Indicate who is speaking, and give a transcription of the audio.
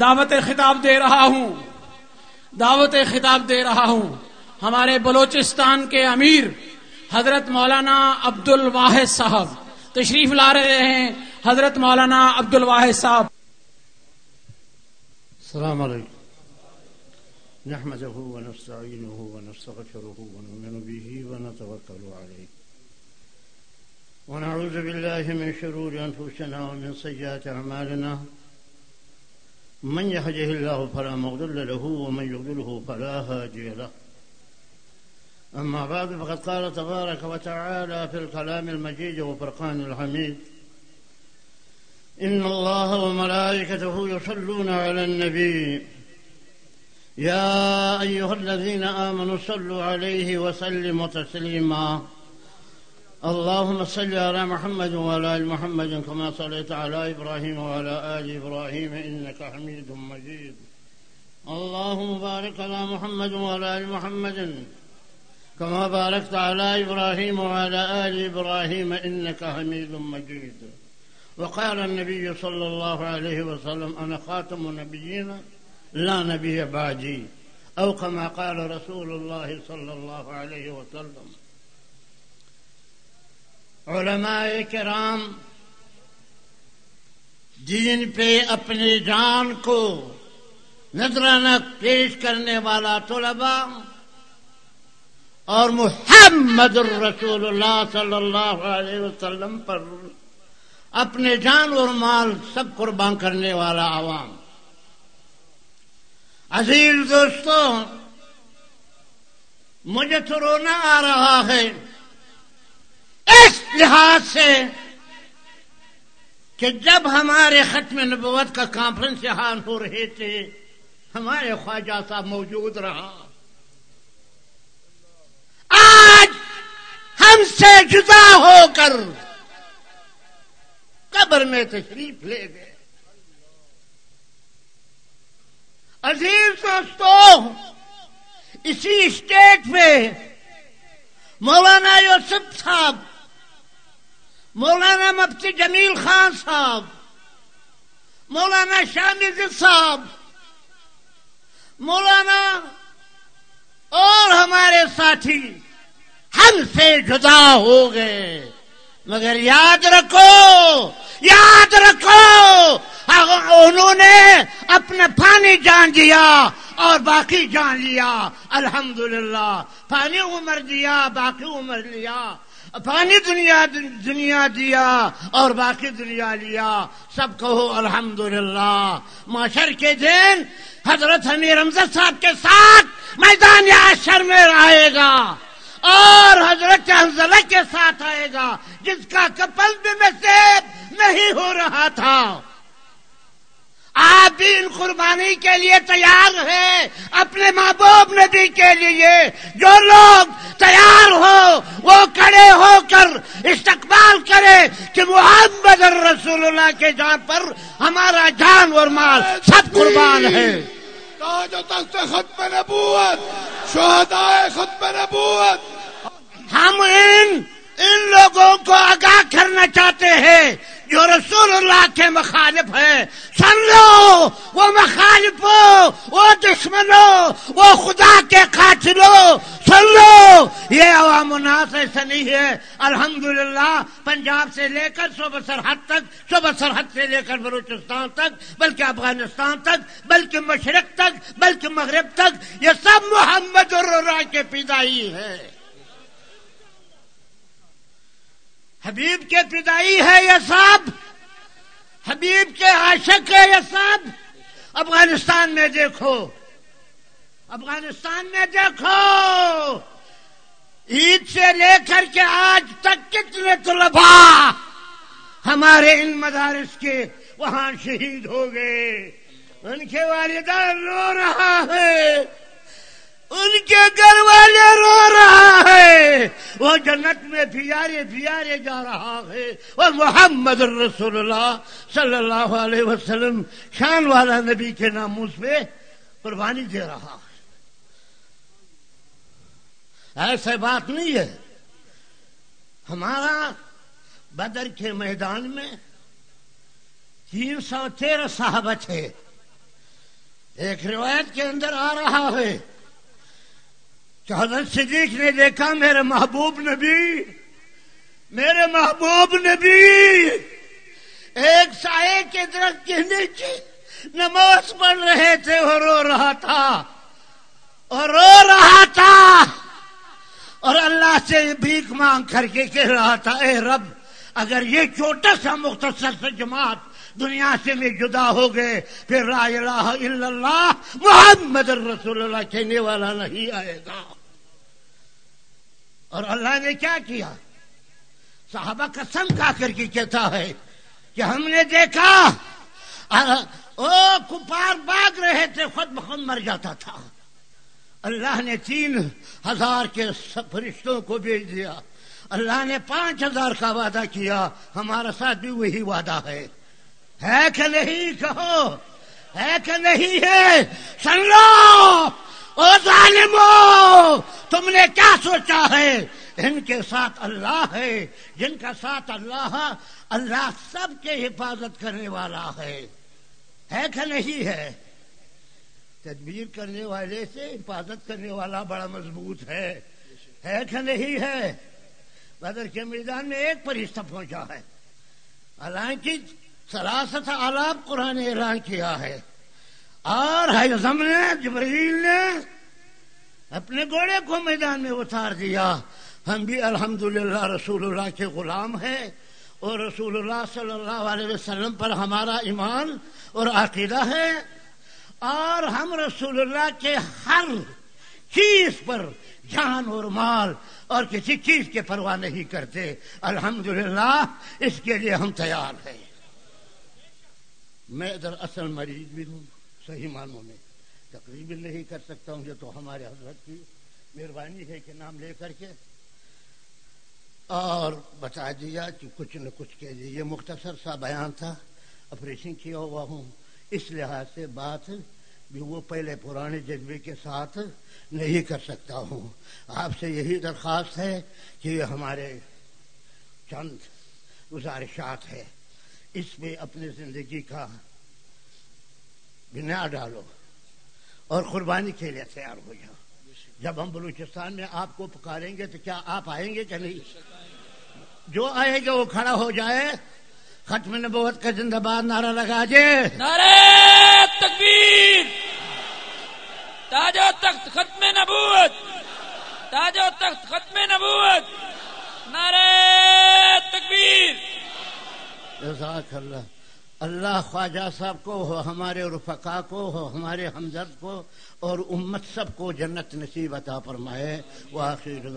Speaker 1: دعوت خطاب دے رہا ہوں۔ دعوت خطاب دے رہا ہوں۔ ہمارے بلوچستان کے امیر حضرت مولانا عبد الواحد صاحب۔ تشریف لا رہے ہیں حضرت مولانا عبد الواحد صاحب۔
Speaker 2: السلام علیکم۔ نحمده ونستعينه ونستغفره ونؤمن به ونتوكل عليه ونعوذ بالله من شرور أنفسنا ومن سيئات أعمالنا من يهده الله فلا مضل له ومن يضلله فلا هادي له. أما بعد فقد قال تبارك وتعالى في الكلام المجيد وفرقان الحميد إن الله وملائكته يصلون على النبي. يا أيها الذين آمنوا صلوا عليه وسلموا تسليما. اللهم صل على محمد وعلى آل محمد كما صليت على إبراهيم وعلى آل إبراهيم إنك حميد مجيد. اللهم بارك على محمد وعلى آل محمد كما باركت على إبراهيم وعلى آل إبراهيم إنك حميد مجيد. وقال النبي صلى الله عليه وسلم أنا خاتم النبيين لا نبي بعدي. أو كما قال رسول الله صلى الله عليه وسلم علماء کرام دین پہ اپنی جان کو نذرانہ پیش کرنے والا طلبا اور محمد الرسول اللہ صلی اللہ علیہ وسلم پر اپنے جان اور مال سب قربان کرنے والا عوام۔ عزیز دوستوں مجھے تو رونا آ رہا ہے اس لحاظ سے کہ جب ہمارے ختم نبوت کا کانفرنس یہاں ہو رہے تھے، ہمارے خواجہ صاحب موجود رہا۔ آج ہم سے جدا ہو کر قبر میں تشریف لے گئے۔ عزیز دوستوں اسی اسٹیج پہ مولانا یوسف صاحب مولانا مفتی جمیل خان صاحب، مولانا شامد صاحب، مولانا اور ہمارے ساتھی ہم سے جدا ہو گئے۔ مگر یاد رکھو یاد رکھو، انہوں نے اپنا پانی جان دیا اور باقی جان لیا۔ الحمدللہ، پانی عمر دیا باقی عمر لیا۔ پانی دنیا دنیا دیا اور باقی دنیا لیا۔ سب کہو الحمدللہ۔ معاشر کے دن حضرت حمیر رمضت صاحب کے ساتھ میدان عشر میں آئے گا اور حضرت حنزلہ کے ساتھ آئے گا، جس کا کپل بھی میں سے نہیں ہو رہا تھا۔ آپ بھی ان قربانی کے لیے تیار ہیں، اپنے محبوب نبی کے لیے۔ جو لوگ تیار ہو وہ کڑے ہو کر استقبال کرے کہ محمد رسول اللہ کے جان پر ہمارا جان اور مال سب قربان ہے۔
Speaker 3: تاج و تخت ختم نبوت شہدائے ختم نبوت۔
Speaker 1: ہم ان ان لوگوں کو آگاہ کرنا چاہتے ہیں جو رسول اللہ کے مخالف ہے سن لو وہ مخالف ہو وہ دشمنوں وہ خدا کے قاتلوں۔ سن لو یہ عوام الناس ایسا نہیں ہے۔ الحمدللہ، پنجاب سے لے کر صوبہ سرحد تک، صوبہ سرحد سے لے کر بلوچستان تک، بلکہ افغانستان تک، بلکہ مشرق تک، بلکہ مغرب تک، یہ سب محمد الرا کے پیدائی ہے حبیب کے پدائی ہے یہ سب۔ حبیب کے عاشق ہے یہ سب۔ افغانستان میں دیکھو۔ افغانستان میں دیکھو۔ عید سے لے کر کے آج تک کتنے طلبا ہمارے ان مدارس کے وہاں شہید ہو گئے۔ ان کے والدین رو رہا ہے۔ ان کے گھر والے رو رہا ہے۔ وہ جنت میں پیارے پیارے جا رہا ہے۔ اور محمد الرسول اللہ صلی اللہ علیہ وسلم، شان والا نبی کے ناموس پہ قربانی دے رہا ہے۔ ایسے بات نہیں ہے۔ ہمارا بدر کے میدان میں تین سو تیرہ صحابہ تھے۔
Speaker 2: ایک روایت کے اندر آ رہا ہے کہ حضرت صدیق نے دیکھا، میرے محبوب نبی، میرے محبوب نبی، ایک سائے کے درخت کے نیچے نماز پڑھ رہے تھے اور رو رہا تھا۔ اور رو رہا تھا۔ سے بھیک مانگ کر کے کہہ رہا تھا، اے رب، اگر یہ چھوٹا سا مختصر سے جماعت دنیا سے بھی جدا ہو گئے، پھر لا الہ الا اللہ، محمد رسول اللہ کہنے والا نہیں آئے گا۔ اور اللہ نے کیا کیا؟ صحابہ قسم کھا کر کے کہتا ہے کہ ہم نے دیکھا او کپار باغ رہے تھے، خود بخود مر جاتا تھا۔ اللہ نے تین ہزار کے فرشتوں کو بھیج دیا۔ اللہ نے پانچ ہزار کا وعدہ کیا۔ ہمارا ساتھ بھی وہی وعدہ ہے۔ ہے کہ نہیں کہو؟ ہے کہ نہیں ہے؟ سن لو! او ظالمو! تم نے کیا سوچا ہے؟ ان کے ساتھ اللہ ہے۔ جن کا ساتھ اللہ اللہ سب کے حفاظت کرنے والا ہے۔ ہے کہ نہیں ہے؟ تدبیر کرنے والے سے حفاظت کرنے والا بڑا مضبوط ہے۔ ہے کہ نہیں ہے؟ بدر کے میدان میں ایک فرشتہ پہنچا ہے۔ حالانکہ سراست آلاب قرآن اعلان کیا ہے۔ اور حضم نے، جبریل نے اپنے گھوڑے کو میدان میں اتار دیا۔ ہم بھی الحمدللہ رسول اللہ کے غلام ہیں اور رسول اللہ صلی اللہ علیہ وسلم پر ہمارا ایمان اور عقیدہ ہے۔ اور ہم رسول اللہ کے ہر چیز پر جان اور مال اور کسی چیز کے پرواہ نہیں کرتے۔ الحمدللہ، اس کے لیے ہم تیار ہیں۔ میں ادھر اصل مریض بھی ہوں، صحیح معنوں میں تقریب نہیں کر سکتا ہوں، یہ تو ہمارے حضرت کی مہربانی ہے کہ نام لے کر کے۔ اور بتا دیا کہ کچھ نہ کچھ کہہ دیا یہ مختصر سا بیان تھا۔ آپریشن کیا ہوا ہوں۔ اس لحاظ سے بات بھی وہ پہلے پرانے جذبے کے ساتھ نہیں کر سکتا ہوں۔ آپ سے یہی درخواست ہے کہ یہ ہمارے چند گزارشات ہے اس میں اپنی زندگی کا بنا ڈالو اور قربانی کے لیے تیار ہو جاؤ۔ جب ہم بلوچستان میں آپ کو پکاریں گے تو کیا آپ آئیں گے کہ نہیں؟ جو آئے گا وہ کھڑا ہو جائے۔ ختم نبوت کا زندہ باد نعرہ لگا دے
Speaker 4: نعرہ تکبیر۔ تاج و تخت ختم نبوت۔ تاج و تخت ختم نبوت۔ نعرہ تکبیر۔
Speaker 2: جزاک اللہ اللہ خواجہ صاحب کو ہو ہمارے رفقا کو ہو ہمارے ہمدرد کو اور امت سب کو جنت نصیب عطا فرمائے۔ وہ آخر